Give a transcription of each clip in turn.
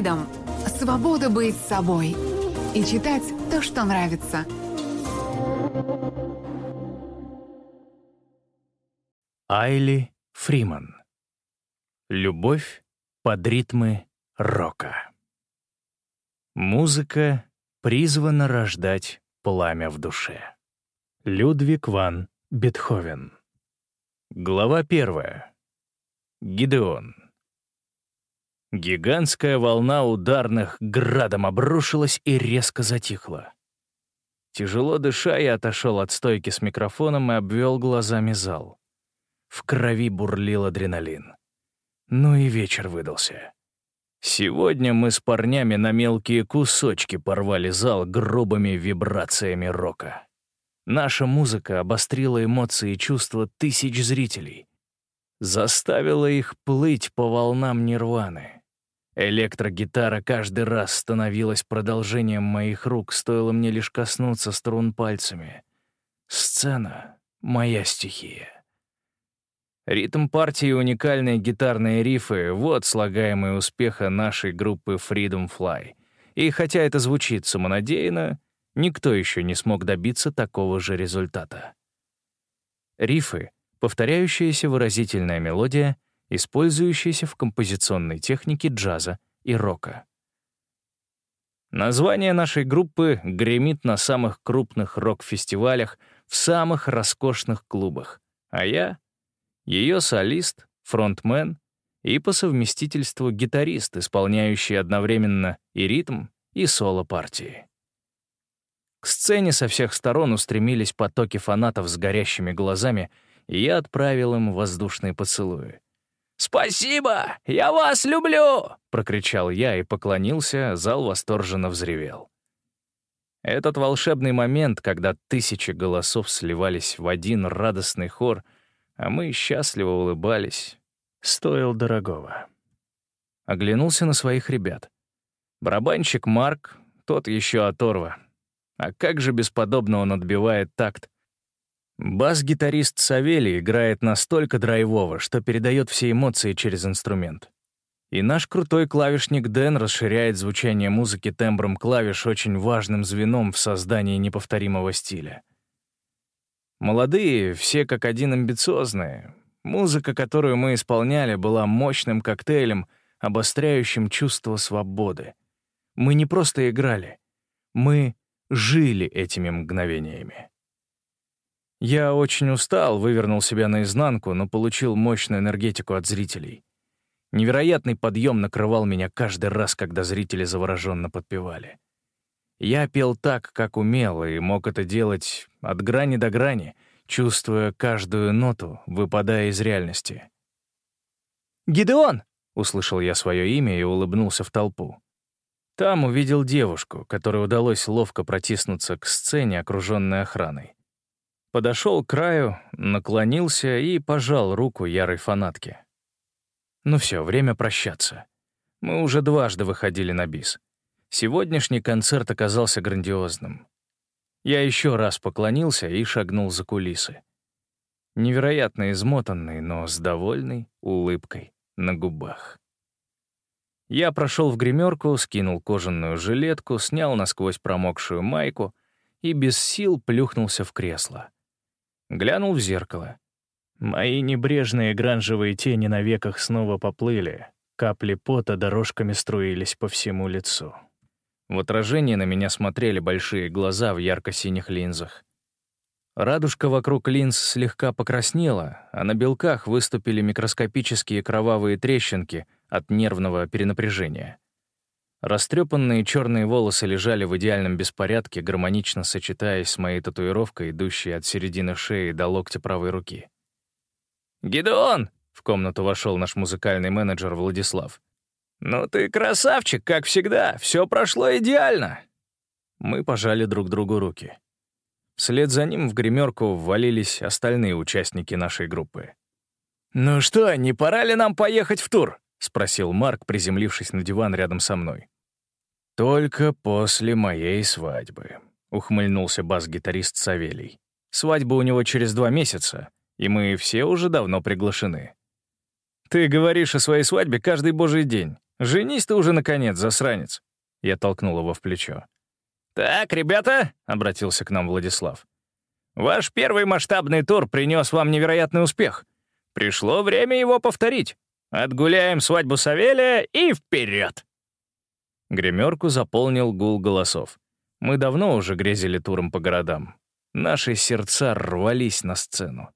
Freedom — свобода быть собой и читать то, что нравится. Айли Фриман. Любовь под ритмы рока. Музыка призвана рождать пламя в душе. Людвиг ван Бетховен. Глава первая. Гидеон. Гигантская волна ударных градом обрушилась и резко затихла. Тяжело дыша, я отошел от стойки с микрофоном и обвел глазами зал. В крови бурлил адреналин. Ну и вечер выдался. Сегодня мы с парнями на мелкие кусочки порвали зал грубыми вибрациями рока. Наша музыка обострила эмоции и чувства тысяч зрителей. Заставила их плыть по волнам нирваны. Электрогитара каждый раз становилась продолжением моих рук, стоило мне лишь коснуться струн пальцами. Сцена — моя стихия. Ритм партии и уникальные гитарные рифы — вот слагаемые успеха нашей группы Freedom Fly. И хотя это звучит самонадеянно, никто еще не смог добиться такого же результата. Рифы — повторяющаяся выразительная мелодия — использующийся в композиционной технике джаза и рока. Название нашей группы гремит на самых крупных рок-фестивалях в самых роскошных клубах, а я — ее солист, фронтмен и по совместительству гитарист, исполняющий одновременно и ритм, и соло партии. К сцене со всех сторон устремились потоки фанатов с горящими глазами, и я отправил им воздушные поцелуи. «Спасибо! Я вас люблю!» — прокричал я и поклонился, зал восторженно взревел. Этот волшебный момент, когда тысячи голосов сливались в один радостный хор, а мы счастливо улыбались, стоил дорогого. Оглянулся на своих ребят. Барабанщик Марк, тот еще оторва. А как же бесподобно он отбивает такт, Бас-гитарист Савелий играет настолько драйвово, что передает все эмоции через инструмент. И наш крутой клавишник Дэн расширяет звучание музыки тембром клавиш очень важным звеном в создании неповторимого стиля. Молодые, все как один амбициозные. Музыка, которую мы исполняли, была мощным коктейлем, обостряющим чувство свободы. Мы не просто играли, мы жили этими мгновениями. Я очень устал, вывернул себя наизнанку, но получил мощную энергетику от зрителей. Невероятный подъем накрывал меня каждый раз, когда зрители завороженно подпевали. Я пел так, как умел, и мог это делать от грани до грани, чувствуя каждую ноту, выпадая из реальности. «Гидеон!» — услышал я свое имя и улыбнулся в толпу. Там увидел девушку, которой удалось ловко протиснуться к сцене, окруженной охраной. Подошел к краю, наклонился и пожал руку ярой фанатке. Ну все, время прощаться. Мы уже дважды выходили на бис. Сегодняшний концерт оказался грандиозным. Я еще раз поклонился и шагнул за кулисы. Невероятно измотанный, но с довольной улыбкой на губах. Я прошел в гримерку, скинул кожаную жилетку, снял насквозь промокшую майку и без сил плюхнулся в кресло. Глянул в зеркало. Мои небрежные гранжевые тени на веках снова поплыли, капли пота дорожками струились по всему лицу. В отражении на меня смотрели большие глаза в ярко-синих линзах. Радужка вокруг линз слегка покраснела, а на белках выступили микроскопические кровавые трещинки от нервного перенапряжения. Растрепанные черные волосы лежали в идеальном беспорядке, гармонично сочетаясь с моей татуировкой, идущей от середины шеи до локтя правой руки. «Гидеон!» — в комнату вошел наш музыкальный менеджер Владислав. «Ну ты красавчик, как всегда, все прошло идеально!» Мы пожали друг другу руки. Вслед за ним в гримерку ввалились остальные участники нашей группы. «Ну что, не пора ли нам поехать в тур?» — спросил Марк, приземлившись на диван рядом со мной. «Только после моей свадьбы», — ухмыльнулся бас-гитарист Савелий. «Свадьба у него через два месяца, и мы все уже давно приглашены». «Ты говоришь о своей свадьбе каждый божий день», — Женись ты уже, наконец, засранец!» Я толкнул его в плечо. «Так, ребята», — обратился к нам Владислав. «Ваш первый масштабный тур принес вам невероятный успех. Пришло время его повторить. Отгуляем свадьбу Савелия и вперед!» Гримерку заполнил гул голосов. Мы давно уже грезили туром по городам. Наши сердца рвались на сцену.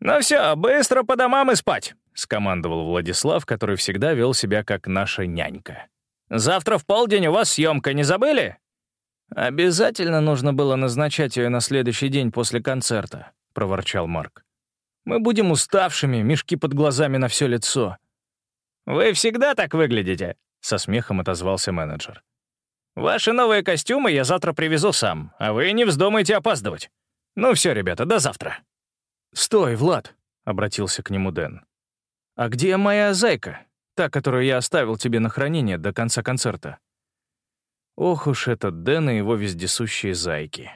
«Ну все, быстро по домам и спать!» — скомандовал Владислав, который всегда вел себя как наша нянька. «Завтра в полдень у вас съемка, не забыли?» «Обязательно нужно было назначать ее на следующий день после концерта», — проворчал Марк. «Мы будем уставшими, мешки под глазами на все лицо». «Вы всегда так выглядите», — со смехом отозвался менеджер. «Ваши новые костюмы я завтра привезу сам, а вы не вздумайте опаздывать. Ну все, ребята, до завтра». «Стой, Влад», — обратился к нему Дэн. «А где моя зайка, та, которую я оставил тебе на хранение до конца концерта?» Ох уж этот Дэн и его вездесущие зайки.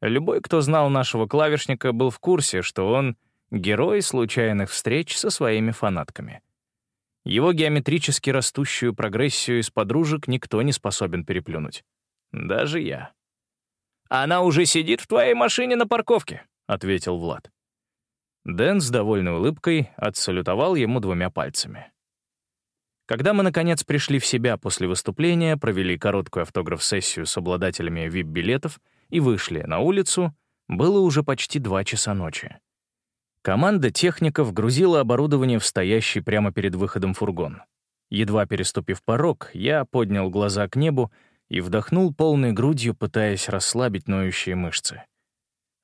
Любой, кто знал нашего клавишника, был в курсе, что он — герой случайных встреч со своими фанатками. Его геометрически растущую прогрессию из подружек никто не способен переплюнуть. Даже я. «Она уже сидит в твоей машине на парковке», — ответил Влад. Дэн с довольной улыбкой отсалютовал ему двумя пальцами. Когда мы, наконец, пришли в себя после выступления, провели короткую автограф-сессию с обладателями VIP-билетов и вышли на улицу, было уже почти два часа ночи. Команда техников грузила оборудование в стоящий прямо перед выходом фургон. Едва переступив порог, я поднял глаза к небу и вдохнул полной грудью, пытаясь расслабить ноющие мышцы.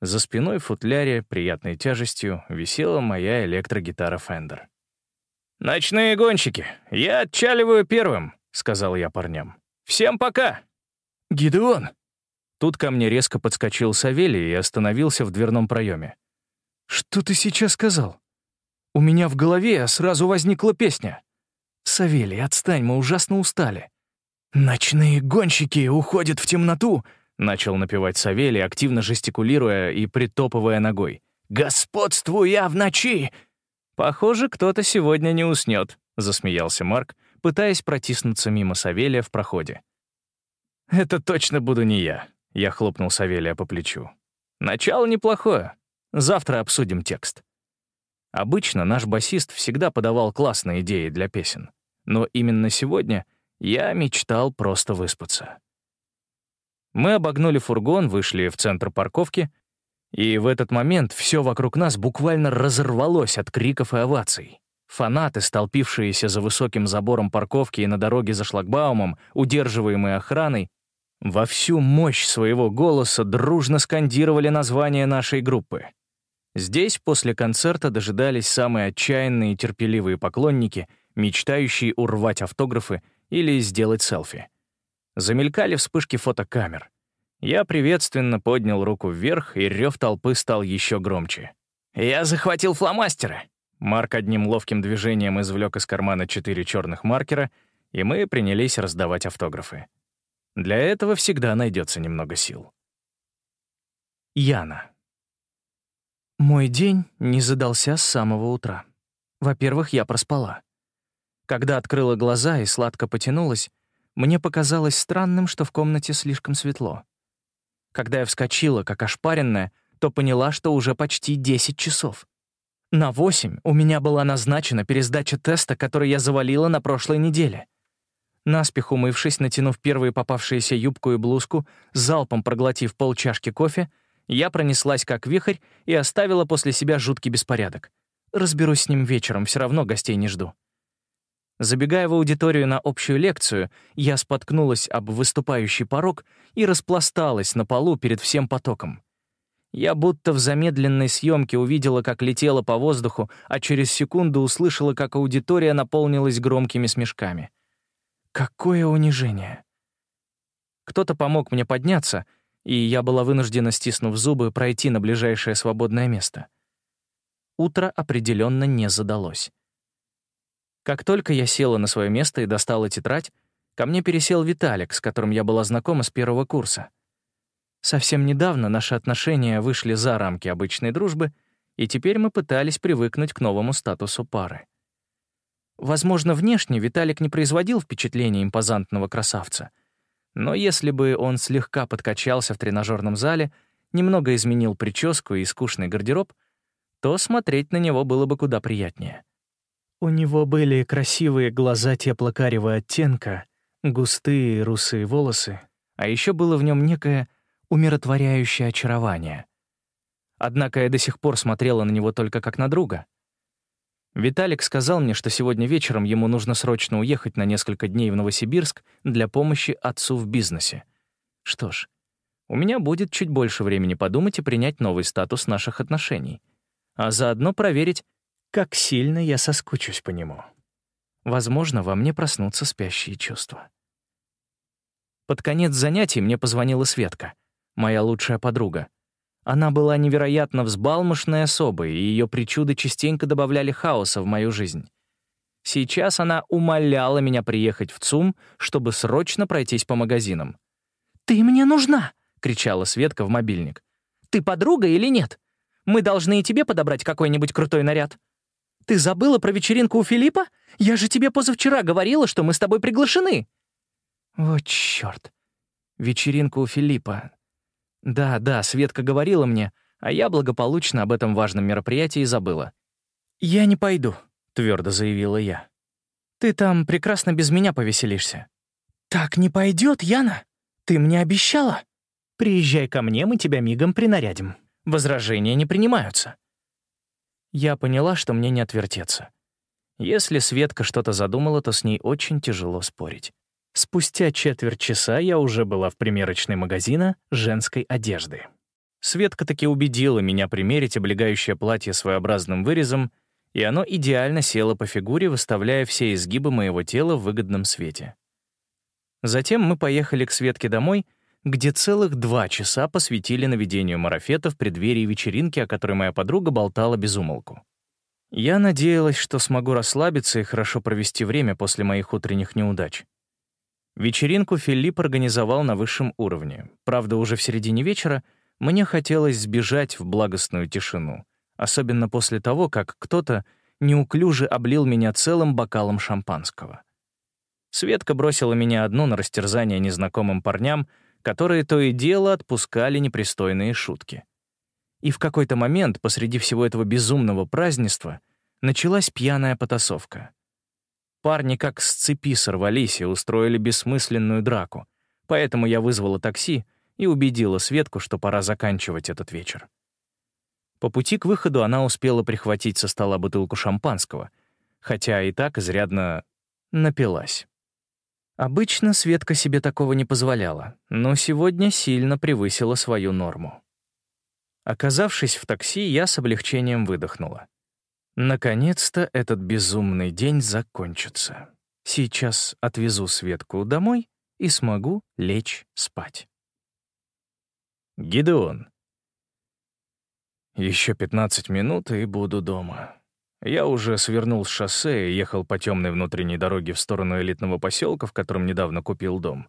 За спиной футляре, приятной тяжестью, висела моя электрогитара Fender. «Ночные гонщики, я отчаливаю первым», — сказал я парням. «Всем пока!» «Гидеон!» Тут ко мне резко подскочил Савелий и остановился в дверном проеме. «Что ты сейчас сказал?» «У меня в голове сразу возникла песня». «Савелий, отстань, мы ужасно устали». «Ночные гонщики уходят в темноту», — начал напевать Савелий, активно жестикулируя и притопывая ногой. «Господствуя в ночи!» «Похоже, кто-то сегодня не уснет», — засмеялся Марк, пытаясь протиснуться мимо Савелия в проходе. «Это точно буду не я», — я хлопнул Савелия по плечу. «Начало неплохое. Завтра обсудим текст». Обычно наш басист всегда подавал классные идеи для песен, но именно сегодня я мечтал просто выспаться. Мы обогнули фургон, вышли в центр парковки и в этот момент все вокруг нас буквально разорвалось от криков и оваций. Фанаты, столпившиеся за высоким забором парковки и на дороге за шлагбаумом, удерживаемые охраной, во всю мощь своего голоса дружно скандировали название нашей группы. Здесь после концерта дожидались самые отчаянные и терпеливые поклонники, мечтающие урвать автографы или сделать селфи. Замелькали вспышки фотокамер. Я приветственно поднял руку вверх, и рев толпы стал еще громче. «Я захватил фломастеры!» Марк одним ловким движением извлек из кармана четыре черных маркера, и мы принялись раздавать автографы. Для этого всегда найдется немного сил. Яна. Мой день не задался с самого утра. Во-первых, я проспала. Когда открыла глаза и сладко потянулась, мне показалось странным, что в комнате слишком светло. Когда я вскочила, как ошпаренная, то поняла, что уже почти 10 часов. На 8 у меня была назначена пересдача теста, который я завалила на прошлой неделе. Наспех умывшись, натянув первые попавшиеся юбку и блузку, залпом проглотив полчашки кофе, я пронеслась как вихрь и оставила после себя жуткий беспорядок. Разберусь с ним вечером, все равно гостей не жду. Забегая в аудиторию на общую лекцию, я споткнулась об выступающий порог и распласталась на полу перед всем потоком. Я будто в замедленной съемке увидела, как летела по воздуху, а через секунду услышала, как аудитория наполнилась громкими смешками. Какое унижение! Кто-то помог мне подняться, и я была вынуждена, стиснув зубы, пройти на ближайшее свободное место. Утро определенно не задалось. Как только я села на свое место и достала тетрадь, ко мне пересел Виталик, с которым я была знакома с первого курса. Совсем недавно наши отношения вышли за рамки обычной дружбы, и теперь мы пытались привыкнуть к новому статусу пары. Возможно, внешне Виталик не производил впечатления импозантного красавца. Но если бы он слегка подкачался в тренажерном зале, немного изменил прическу и скучный гардероб, то смотреть на него было бы куда приятнее. У него были красивые глаза теплокарего оттенка, густые русые волосы, а еще было в нем некое умиротворяющее очарование. Однако я до сих пор смотрела на него только как на друга. Виталик сказал мне, что сегодня вечером ему нужно срочно уехать на несколько дней в Новосибирск для помощи отцу в бизнесе. Что ж, у меня будет чуть больше времени подумать и принять новый статус наших отношений, а заодно проверить, как сильно я соскучусь по нему. Возможно, во мне проснутся спящие чувства. Под конец занятий мне позвонила Светка, моя лучшая подруга. Она была невероятно взбалмошной особой, и ее причуды частенько добавляли хаоса в мою жизнь. Сейчас она умоляла меня приехать в ЦУМ, чтобы срочно пройтись по магазинам. «Ты мне нужна!» — кричала Светка в мобильник. «Ты подруга или нет? Мы должны и тебе подобрать какой-нибудь крутой наряд. Ты забыла про вечеринку у Филиппа? Я же тебе позавчера говорила, что мы с тобой приглашены!» Вот чёрт. Вечеринка у Филиппа. Да, да, Светка говорила мне, а я благополучно об этом важном мероприятии забыла. «Я не пойду», — твердо заявила я. «Ты там прекрасно без меня повеселишься». «Так не пойдет, Яна? Ты мне обещала?» «Приезжай ко мне, мы тебя мигом принарядим. Возражения не принимаются». Я поняла, что мне не отвертеться. Если Светка что-то задумала, то с ней очень тяжело спорить. Спустя четверть часа я уже была в примерочной магазина женской одежды. Светка таки убедила меня примерить облегающее платье своеобразным вырезом, и оно идеально село по фигуре, выставляя все изгибы моего тела в выгодном свете. Затем мы поехали к Светке домой, где целых два часа посвятили наведению марафета в преддверии вечеринки, о которой моя подруга болтала без умолку. Я надеялась, что смогу расслабиться и хорошо провести время после моих утренних неудач. Вечеринку Филипп организовал на высшем уровне. Правда, уже в середине вечера мне хотелось сбежать в благостную тишину, особенно после того, как кто-то неуклюже облил меня целым бокалом шампанского. Светка бросила меня одну на растерзание незнакомым парням, которые то и дело отпускали непристойные шутки. И в какой-то момент посреди всего этого безумного празднества началась пьяная потасовка. Парни как с цепи сорвались и устроили бессмысленную драку, поэтому я вызвала такси и убедила Светку, что пора заканчивать этот вечер. По пути к выходу она успела прихватить со стола бутылку шампанского, хотя и так изрядно напилась. Обычно Светка себе такого не позволяла, но сегодня сильно превысила свою норму. Оказавшись в такси, я с облегчением выдохнула. Наконец-то этот безумный день закончится. Сейчас отвезу Светку домой и смогу лечь спать. Гидеон. Еще 15 минут и буду дома. Я уже свернул с шоссе и ехал по темной внутренней дороге в сторону элитного поселка, в котором недавно купил дом.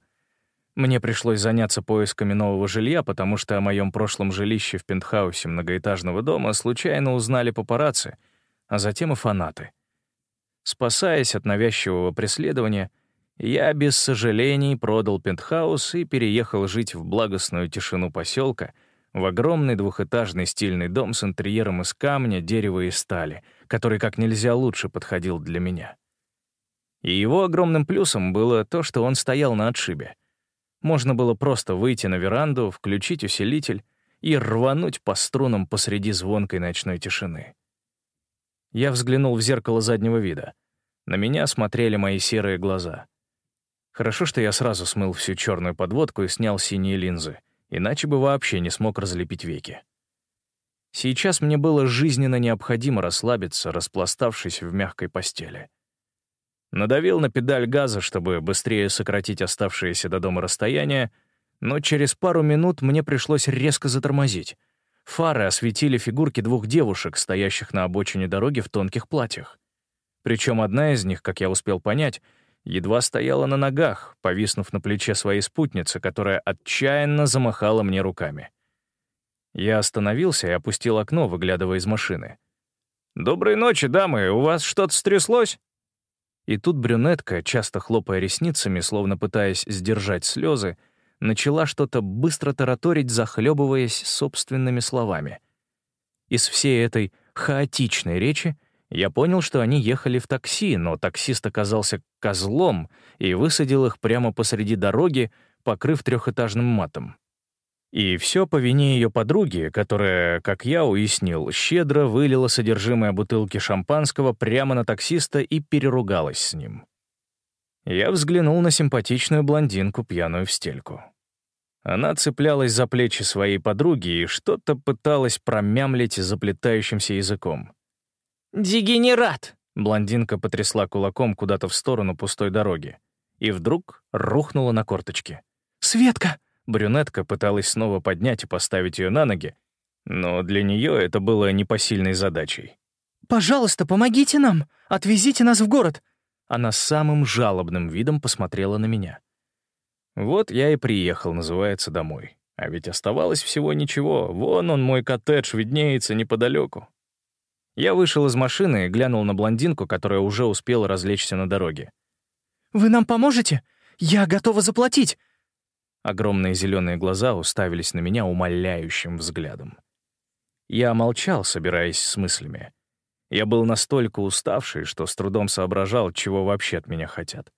Мне пришлось заняться поисками нового жилья, потому что о моем прошлом жилище в пентхаусе многоэтажного дома случайно узнали папарацци — а затем и фанаты. Спасаясь от навязчивого преследования, я без сожалений продал пентхаус и переехал жить в благостную тишину поселка, в огромный двухэтажный стильный дом с интерьером из камня, дерева и стали, который как нельзя лучше подходил для меня. И его огромным плюсом было то, что он стоял на отшибе. Можно было просто выйти на веранду, включить усилитель и рвануть по струнам посреди звонкой ночной тишины. Я взглянул в зеркало заднего вида. На меня смотрели мои серые глаза. Хорошо, что я сразу смыл всю черную подводку и снял синие линзы, иначе бы вообще не смог разлепить веки. Сейчас мне было жизненно необходимо расслабиться, распластавшись в мягкой постели. Надавил на педаль газа, чтобы быстрее сократить оставшееся до дома расстояние, но через пару минут мне пришлось резко затормозить — Фары осветили фигурки двух девушек, стоящих на обочине дороги в тонких платьях. Причем одна из них, как я успел понять, едва стояла на ногах, повиснув на плече своей спутницы, которая отчаянно замахала мне руками. Я остановился и опустил окно, выглядывая из машины. «Доброй ночи, дамы, у вас что-то стряслось?» И тут брюнетка, часто хлопая ресницами, словно пытаясь сдержать слезы, начала что-то быстро тараторить, захлебываясь собственными словами. Из всей этой хаотичной речи я понял, что они ехали в такси, но таксист оказался козлом и высадил их прямо посреди дороги, покрыв трехэтажным матом. И все по вине ее подруги, которая, как я уяснил, щедро вылила содержимое бутылки шампанского прямо на таксиста и переругалась с ним. Я взглянул на симпатичную блондинку, пьяную в стельку. Она цеплялась за плечи своей подруги и что-то пыталась промямлить заплетающимся языком. «Дегенерат!» — блондинка потрясла кулаком куда-то в сторону пустой дороги и вдруг рухнула на корточки. «Светка!» Брюнетка пыталась снова поднять и поставить ее на ноги, но для нее это было непосильной задачей. «Пожалуйста, помогите нам! Отвезите нас в город!» Она самым жалобным видом посмотрела на меня. Вот я и приехал, называется, домой. А ведь оставалось всего ничего. Вон он, мой коттедж, виднеется неподалеку. Я вышел из машины и глянул на блондинку, которая уже успела развлечься на дороге. «Вы нам поможете? Я готова заплатить!» Огромные зеленые глаза уставились на меня умоляющим взглядом. Я молчал, собираясь с мыслями. Я был настолько уставший, что с трудом соображал, чего вообще от меня хотят.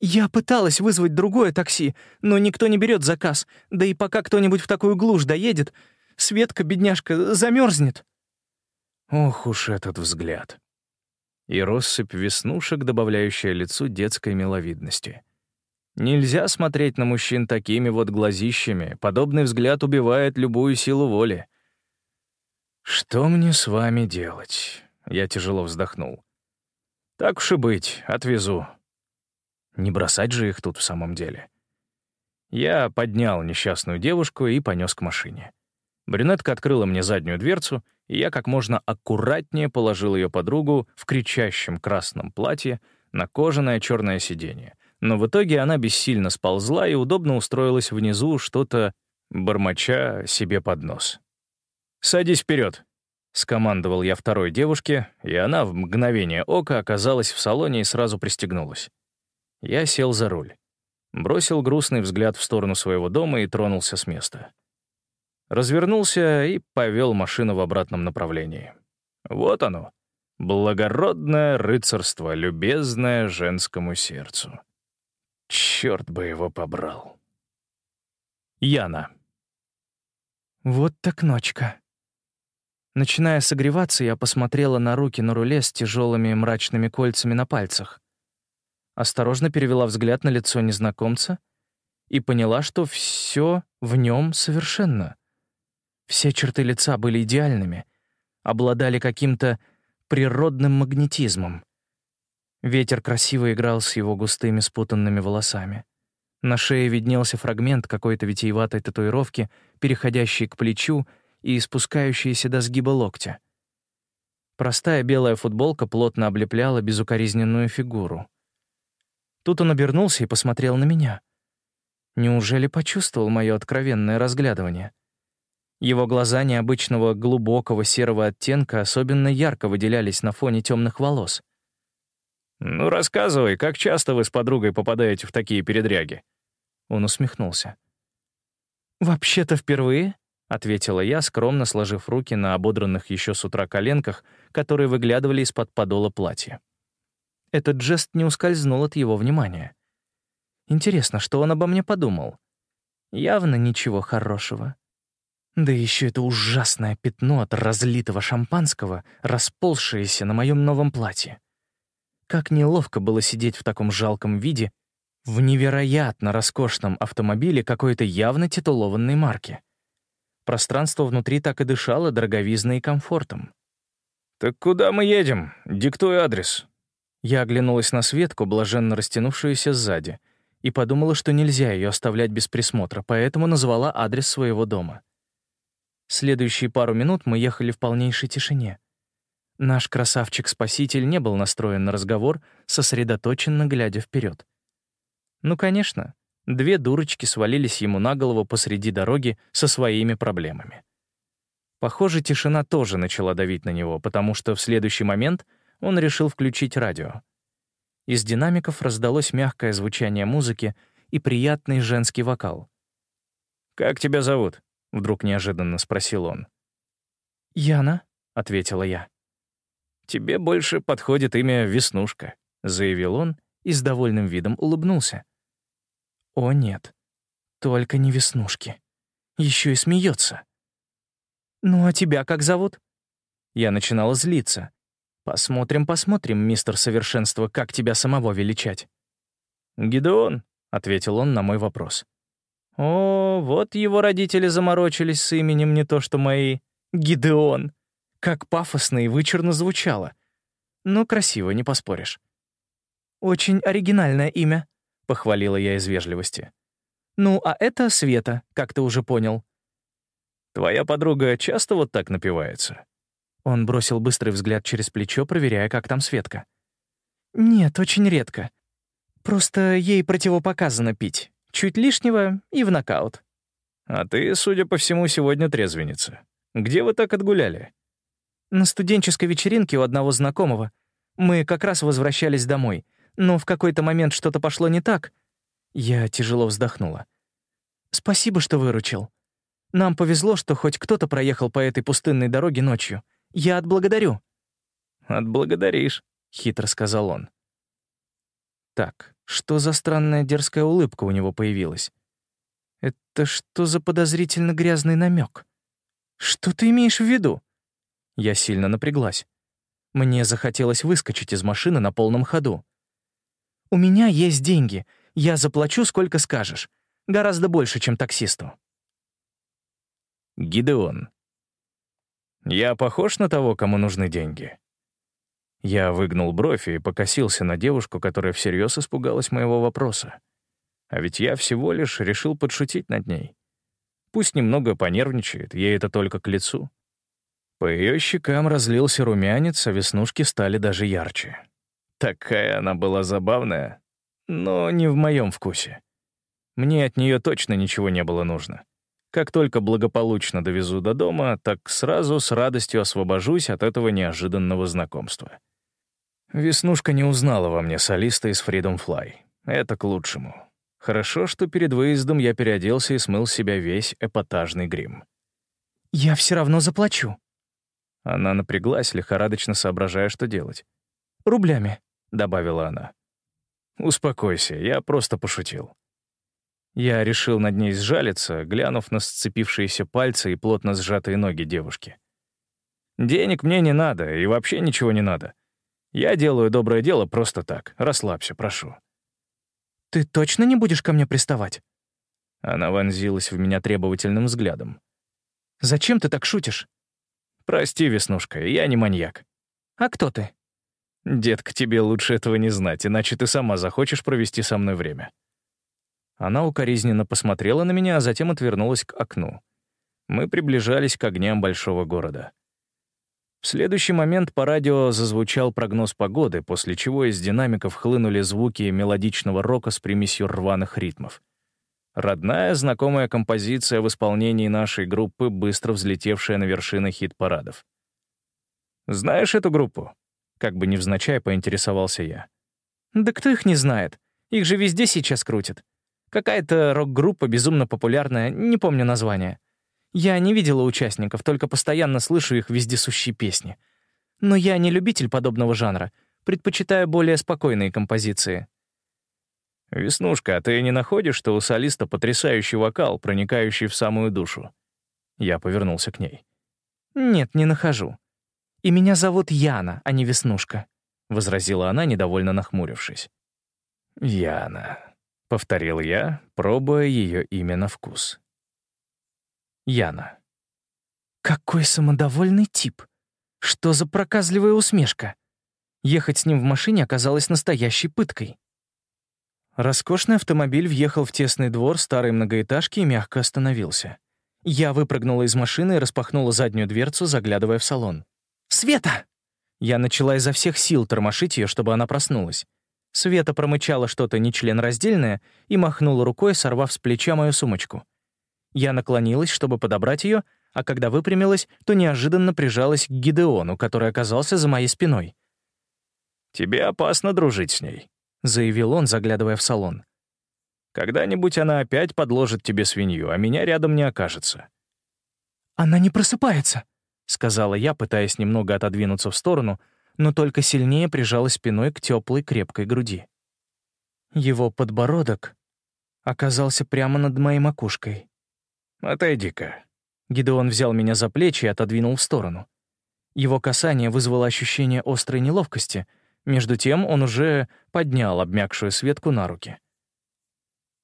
«Я пыталась вызвать другое такси, но никто не берет заказ, да и пока кто-нибудь в такую глушь доедет, Светка, бедняжка, замерзнет. Ох уж этот взгляд. И россыпь веснушек, добавляющая лицу детской миловидности. Нельзя смотреть на мужчин такими вот глазищами. Подобный взгляд убивает любую силу воли. «Что мне с вами делать?» Я тяжело вздохнул. «Так уж и быть, отвезу. Не бросать же их тут в самом деле». Я поднял несчастную девушку и понес к машине. Брюнетка открыла мне заднюю дверцу, и я как можно аккуратнее положил ее подругу в кричащем красном платье на кожаное черное сиденье но в итоге она бессильно сползла и удобно устроилась внизу, что-то бормоча себе под нос. «Садись вперед!» — скомандовал я второй девушке, и она в мгновение ока оказалась в салоне и сразу пристегнулась. Я сел за руль, бросил грустный взгляд в сторону своего дома и тронулся с места. Развернулся и повел машину в обратном направлении. Вот оно, благородное рыцарство, любезное женскому сердцу. Черт бы его побрал. Яна. Вот так ночка. Начиная согреваться, я посмотрела на руки на руле с тяжелыми мрачными кольцами на пальцах. Осторожно перевела взгляд на лицо незнакомца и поняла, что все в нем совершенно. Все черты лица были идеальными, обладали каким-то природным магнетизмом. Ветер красиво играл с его густыми спутанными волосами. На шее виднелся фрагмент какой-то витиеватой татуировки, переходящий к плечу и спускающийся до сгиба локтя. Простая белая футболка плотно облепляла безукоризненную фигуру. Тут он обернулся и посмотрел на меня. Неужели почувствовал мое откровенное разглядывание? Его глаза необычного глубокого серого оттенка особенно ярко выделялись на фоне темных волос. «Ну, рассказывай, как часто вы с подругой попадаете в такие передряги?» Он усмехнулся. «Вообще-то впервые», — ответила я, скромно сложив руки на ободранных еще с утра коленках, которые выглядывали из-под подола платья. Этот жест не ускользнул от его внимания. Интересно, что он обо мне подумал? Явно ничего хорошего. Да еще это ужасное пятно от разлитого шампанского, расползшееся на моем новом платье. Как неловко было сидеть в таком жалком виде в невероятно роскошном автомобиле какой-то явно титулованной марки. Пространство внутри так и дышало дороговизной и комфортом. «Так куда мы едем? Диктуй адрес». Я оглянулась на Светку, блаженно растянувшуюся сзади, и подумала, что нельзя ее оставлять без присмотра, поэтому назвала адрес своего дома. Следующие пару минут мы ехали в полнейшей тишине — Наш красавчик-спаситель не был настроен на разговор, сосредоточенно глядя вперед. Ну, конечно, две дурочки свалились ему на голову посреди дороги со своими проблемами. Похоже, тишина тоже начала давить на него, потому что в следующий момент он решил включить радио. Из динамиков раздалось мягкое звучание музыки и приятный женский вокал. «Как тебя зовут?» — вдруг неожиданно спросил он. «Яна», — ответила я. «Тебе больше подходит имя Веснушка», — заявил он и с довольным видом улыбнулся. «О, нет, только не Веснушки. Еще и смеется. «Ну, а тебя как зовут?» Я начинала злиться. «Посмотрим, посмотрим, мистер Совершенство, как тебя самого величать». «Гидеон», — ответил он на мой вопрос. «О, вот его родители заморочились с именем не то что мои. Гидеон. Как пафосно и вычурно звучало. Ну, красиво, не поспоришь». «Очень оригинальное имя», — похвалила я из вежливости. «Ну, а это Света, как ты уже понял». «Твоя подруга часто вот так напивается?» Он бросил быстрый взгляд через плечо, проверяя, как там Светка. «Нет, очень редко. Просто ей противопоказано пить. Чуть лишнего и в нокаут». «А ты, судя по всему, сегодня трезвенница. Где вы так отгуляли?» «На студенческой вечеринке у одного знакомого. Мы как раз возвращались домой, но в какой-то момент что-то пошло не так». Я тяжело вздохнула. «Спасибо, что выручил. Нам повезло, что хоть кто-то проехал по этой пустынной дороге ночью. Я отблагодарю». «Отблагодаришь», — хитро сказал он. Так, что за странная дерзкая улыбка у него появилась? Это что за подозрительно грязный намек? Что ты имеешь в виду? Я сильно напряглась. Мне захотелось выскочить из машины на полном ходу. «У меня есть деньги. Я заплачу, сколько скажешь. Гораздо больше, чем таксисту». Гидеон. «Я похож на того, кому нужны деньги?» Я выгнул бровь и покосился на девушку, которая всерьез испугалась моего вопроса. А ведь я всего лишь решил подшутить над ней. Пусть немного понервничает, ей это только к лицу. По ее щекам разлился румянец, а веснушки стали даже ярче. Такая она была забавная, но не в моем вкусе. Мне от нее точно ничего не было нужно. Как только благополучно довезу до дома, так сразу с радостью освобожусь от этого неожиданного знакомства. Веснушка не узнала во мне солиста из Freedom Fly. Это к лучшему. Хорошо, что перед выездом я переоделся и смыл с себя весь эпатажный грим. «Я все равно заплачу». Она напряглась, лихорадочно соображая, что делать. «Рублями», — добавила она. «Успокойся, я просто пошутил». Я решил над ней сжалиться, глянув на сцепившиеся пальцы и плотно сжатые ноги девушки. «Денег мне не надо, и вообще ничего не надо. Я делаю доброе дело просто так. Расслабься, прошу». «Ты точно не будешь ко мне приставать?» Она вонзилась в меня требовательным взглядом. «Зачем ты так шутишь?» «Прости, Веснушка, я не маньяк». «А кто ты?» «Детка, тебе лучше этого не знать, иначе ты сама захочешь провести со мной время». Она укоризненно посмотрела на меня, а затем отвернулась к окну. Мы приближались к огням большого города. В следующий момент по радио зазвучал прогноз погоды, после чего из динамиков хлынули звуки мелодичного рока с примесью рваных ритмов. Родная, знакомая композиция в исполнении нашей группы, быстро взлетевшая на вершины хит-парадов. «Знаешь эту группу?» Как бы невзначай поинтересовался я. «Да кто их не знает? Их же везде сейчас крутят. Какая-то рок-группа безумно популярная, не помню название. Я не видела участников, только постоянно слышу их вездесущие песни. Но я не любитель подобного жанра, предпочитаю более спокойные композиции. «Веснушка, а ты не находишь, что у солиста потрясающий вокал, проникающий в самую душу?» Я повернулся к ней. «Нет, не нахожу. И меня зовут Яна, а не Веснушка», — возразила она, недовольно нахмурившись. «Яна», — повторил я, пробуя ее имя на вкус. Яна. Какой самодовольный тип. Что за проказливая усмешка? Ехать с ним в машине оказалось настоящей пыткой. Роскошный автомобиль въехал в тесный двор старой многоэтажки и мягко остановился. Я выпрыгнула из машины и распахнула заднюю дверцу, заглядывая в салон. «Света!» Я начала изо всех сил тормошить ее, чтобы она проснулась. Света промычала что-то нечленораздельное и махнула рукой, сорвав с плеча мою сумочку. Я наклонилась, чтобы подобрать ее, а когда выпрямилась, то неожиданно прижалась к Гидеону, который оказался за моей спиной. «Тебе опасно дружить с ней», — заявил он, заглядывая в салон. «Когда-нибудь она опять подложит тебе свинью, а меня рядом не окажется». «Она не просыпается», — сказала я, пытаясь немного отодвинуться в сторону, но только сильнее прижалась спиной к теплой крепкой груди. Его подбородок оказался прямо над моей макушкой. «Отойди-ка». Гидеон взял меня за плечи и отодвинул в сторону. Его касание вызвало ощущение острой неловкости. Между тем он уже поднял обмякшую Светку на руки.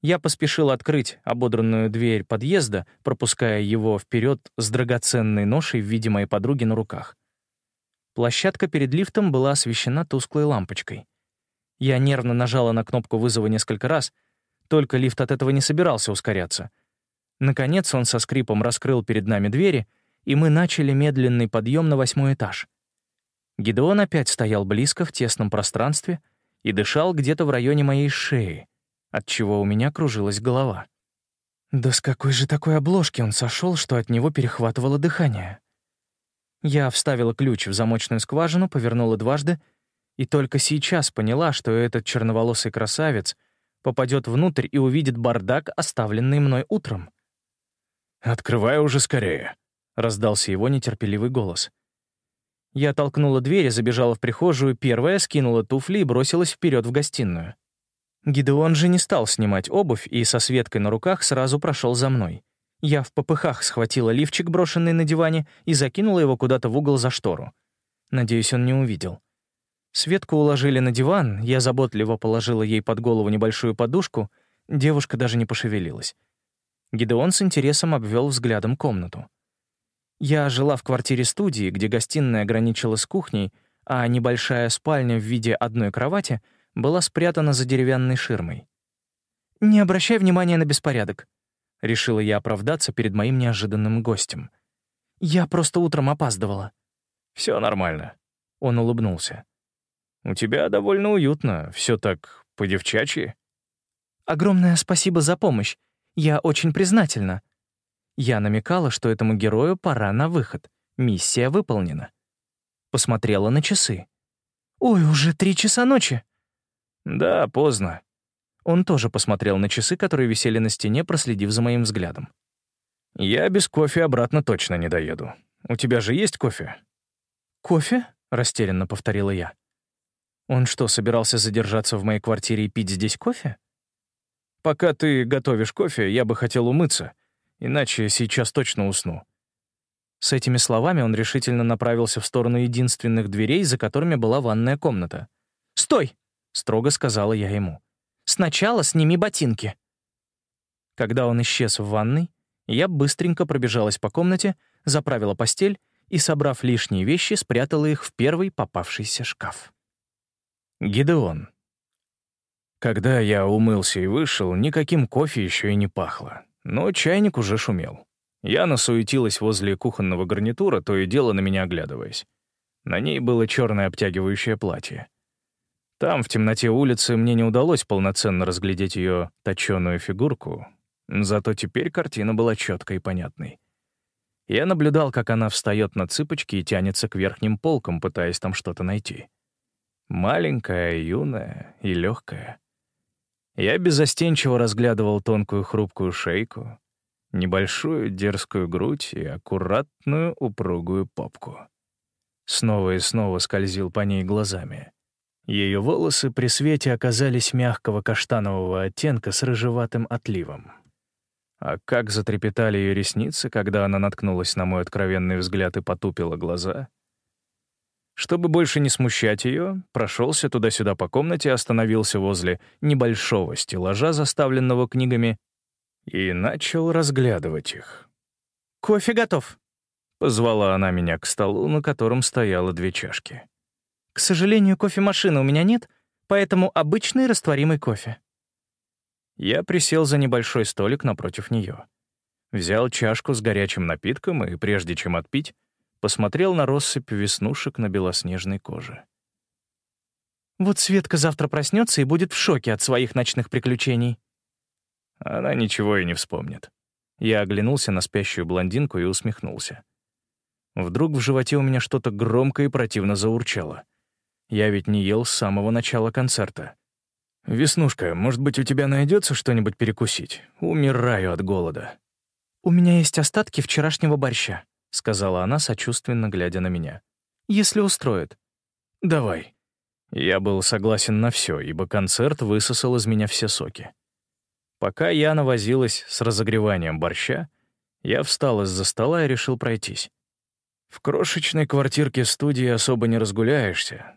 Я поспешил открыть ободранную дверь подъезда, пропуская его вперед с драгоценной ношей в виде моей подруги на руках. Площадка перед лифтом была освещена тусклой лампочкой. Я нервно нажала на кнопку вызова несколько раз, только лифт от этого не собирался ускоряться. Наконец он со скрипом раскрыл перед нами двери, и мы начали медленный подъем на восьмой этаж. Гидеон опять стоял близко в тесном пространстве и дышал где-то в районе моей шеи, от чего у меня кружилась голова. Да с какой же такой обложки он сошел, что от него перехватывало дыхание? Я вставила ключ в замочную скважину, повернула дважды и только сейчас поняла, что этот черноволосый красавец попадет внутрь и увидит бардак, оставленный мной утром. «Открывай уже скорее», — раздался его нетерпеливый голос. Я толкнула дверь и забежала в прихожую, первая скинула туфли и бросилась вперед в гостиную. Гидеон же не стал снимать обувь и со Светкой на руках сразу прошел за мной. Я в попыхах схватила лифчик, брошенный на диване, и закинула его куда-то в угол за штору. Надеюсь, он не увидел. Светку уложили на диван, я заботливо положила ей под голову небольшую подушку, девушка даже не пошевелилась. Гидеон с интересом обвел взглядом комнату. Я жила в квартире-студии, где гостиная граничила с кухней, а небольшая спальня в виде одной кровати была спрятана за деревянной ширмой. «Не обращай внимания на беспорядок», — решила я оправдаться перед моим неожиданным гостем. «Я просто утром опаздывала». «Все нормально», — он улыбнулся. «У тебя довольно уютно, все так по-девчачьи». «Огромное спасибо за помощь. Я очень признательна», я намекала, что этому герою пора на выход. Миссия выполнена. Посмотрела на часы. «Ой, уже три часа ночи». «Да, поздно». Он тоже посмотрел на часы, которые висели на стене, проследив за моим взглядом. «Я без кофе обратно точно не доеду. У тебя же есть кофе?» «Кофе?» — растерянно повторила я. «Он что, собирался задержаться в моей квартире и пить здесь кофе?» «Пока ты готовишь кофе, я бы хотел умыться иначе сейчас точно усну». С этими словами он решительно направился в сторону единственных дверей, за которыми была ванная комната. «Стой!» — строго сказала я ему. «Сначала сними ботинки». Когда он исчез в ванной, я быстренько пробежалась по комнате, заправила постель и, собрав лишние вещи, спрятала их в первый попавшийся шкаф. Гидеон. Когда я умылся и вышел, никаким кофе еще и не пахло. Но чайник уже шумел. Яна суетилась возле кухонного гарнитура, то и дело на меня оглядываясь. На ней было черное обтягивающее платье. Там, в темноте улицы, мне не удалось полноценно разглядеть ее точеную фигурку, зато теперь картина была четкой и понятной. Я наблюдал, как она встает на цыпочки и тянется к верхним полкам, пытаясь там что-то найти. Маленькая, юная и легкая. Я беззастенчиво разглядывал тонкую хрупкую шейку, небольшую дерзкую грудь и аккуратную упругую попку. Снова и снова скользил по ней глазами. Ее волосы при свете оказались мягкого каштанового оттенка с рыжеватым отливом. А как затрепетали ее ресницы, когда она наткнулась на мой откровенный взгляд и потупила глаза — чтобы больше не смущать ее, прошелся туда-сюда по комнате, остановился возле небольшого стеллажа, заставленного книгами, и начал разглядывать их. «Кофе готов», — позвала она меня к столу, на котором стояло две чашки. «К сожалению, кофемашины у меня нет, поэтому обычный растворимый кофе». Я присел за небольшой столик напротив нее. Взял чашку с горячим напитком и, прежде чем отпить, посмотрел на россыпь веснушек на белоснежной коже. «Вот Светка завтра проснется и будет в шоке от своих ночных приключений». Она ничего и не вспомнит. Я оглянулся на спящую блондинку и усмехнулся. Вдруг в животе у меня что-то громко и противно заурчало. Я ведь не ел с самого начала концерта. «Веснушка, может быть, у тебя найдется что-нибудь перекусить? Умираю от голода». «У меня есть остатки вчерашнего борща», — сказала она, сочувственно глядя на меня. «Если устроит». «Давай». Я был согласен на все, ибо концерт высосал из меня все соки. Пока Яна возилась с разогреванием борща, я встал из-за стола и решил пройтись. В крошечной квартирке студии особо не разгуляешься.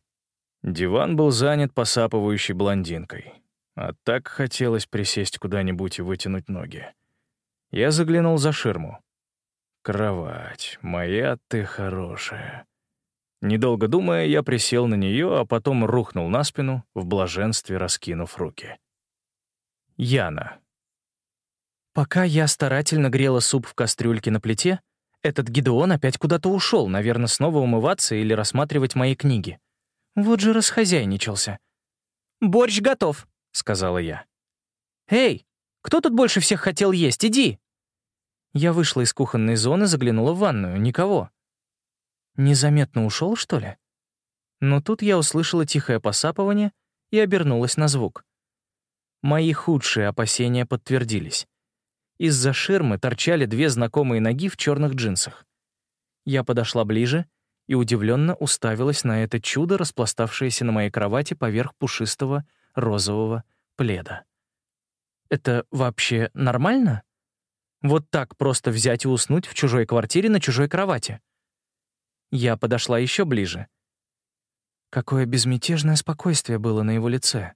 Диван был занят посапывающей блондинкой. А так хотелось присесть куда-нибудь и вытянуть ноги. Я заглянул за ширму. «Кровать, моя ты хорошая». Недолго думая, я присел на нее, а потом рухнул на спину, в блаженстве раскинув руки. Яна. Пока я старательно грела суп в кастрюльке на плите, этот Гидеон опять куда-то ушел, наверное, снова умываться или рассматривать мои книги. Вот же расхозяйничался. «Борщ готов», — сказала я. «Эй, кто тут больше всех хотел есть? Иди!» Я вышла из кухонной зоны, заглянула в ванную. Никого. Незаметно ушел, что ли? Но тут я услышала тихое посапывание и обернулась на звук. Мои худшие опасения подтвердились. Из-за ширмы торчали две знакомые ноги в черных джинсах. Я подошла ближе и удивленно уставилась на это чудо, распластавшееся на моей кровати поверх пушистого розового пледа. Это вообще нормально? Вот так просто взять и уснуть в чужой квартире на чужой кровати? Я подошла еще ближе. Какое безмятежное спокойствие было на его лице.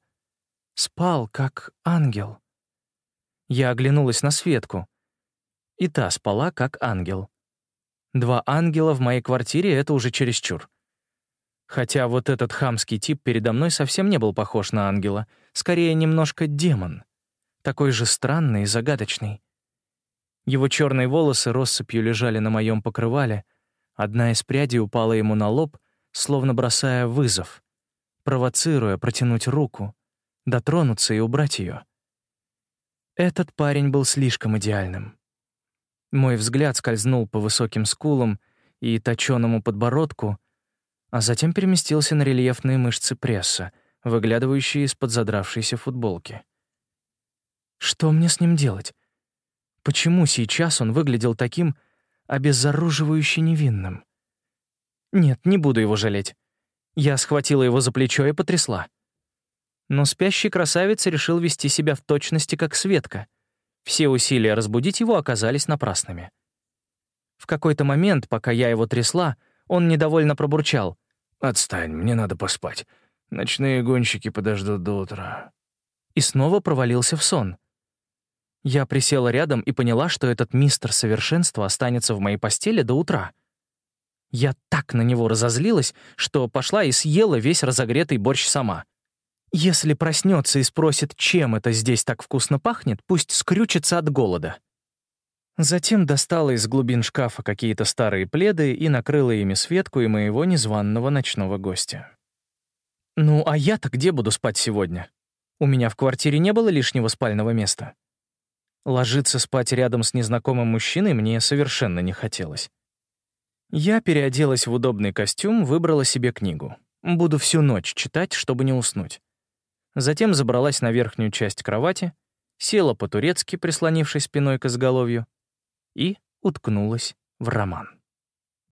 Спал, как ангел. Я оглянулась на Светку. И та спала, как ангел. Два ангела в моей квартире — это уже чересчур. Хотя вот этот хамский тип передо мной совсем не был похож на ангела, скорее немножко демон. Такой же странный и загадочный. Его черные волосы россыпью лежали на моем покрывале, одна из прядей упала ему на лоб, словно бросая вызов, провоцируя протянуть руку — дотронуться и убрать ее. Этот парень был слишком идеальным. Мой взгляд скользнул по высоким скулам и точеному подбородку, а затем переместился на рельефные мышцы пресса, выглядывающие из-под задравшейся футболки. Что мне с ним делать? Почему сейчас он выглядел таким обезоруживающе невинным? Нет, не буду его жалеть. Я схватила его за плечо и потрясла. Но спящий красавец решил вести себя в точности как Светка. Все усилия разбудить его оказались напрасными. В какой-то момент, пока я его трясла, он недовольно пробурчал. «Отстань, мне надо поспать. Ночные гонщики подождут до утра». И снова провалился в сон. Я присела рядом и поняла, что этот мистер совершенства останется в моей постели до утра. Я так на него разозлилась, что пошла и съела весь разогретый борщ сама. Если проснется и спросит, чем это здесь так вкусно пахнет, пусть скрючится от голода. Затем достала из глубин шкафа какие-то старые пледы и накрыла ими Светку и моего незваного ночного гостя. «Ну, а я-то где буду спать сегодня? У меня в квартире не было лишнего спального места. Ложиться спать рядом с незнакомым мужчиной мне совершенно не хотелось. Я переоделась в удобный костюм, выбрала себе книгу. Буду всю ночь читать, чтобы не уснуть. Затем забралась на верхнюю часть кровати, села по-турецки, прислонившись спиной к изголовью, и уткнулась в роман.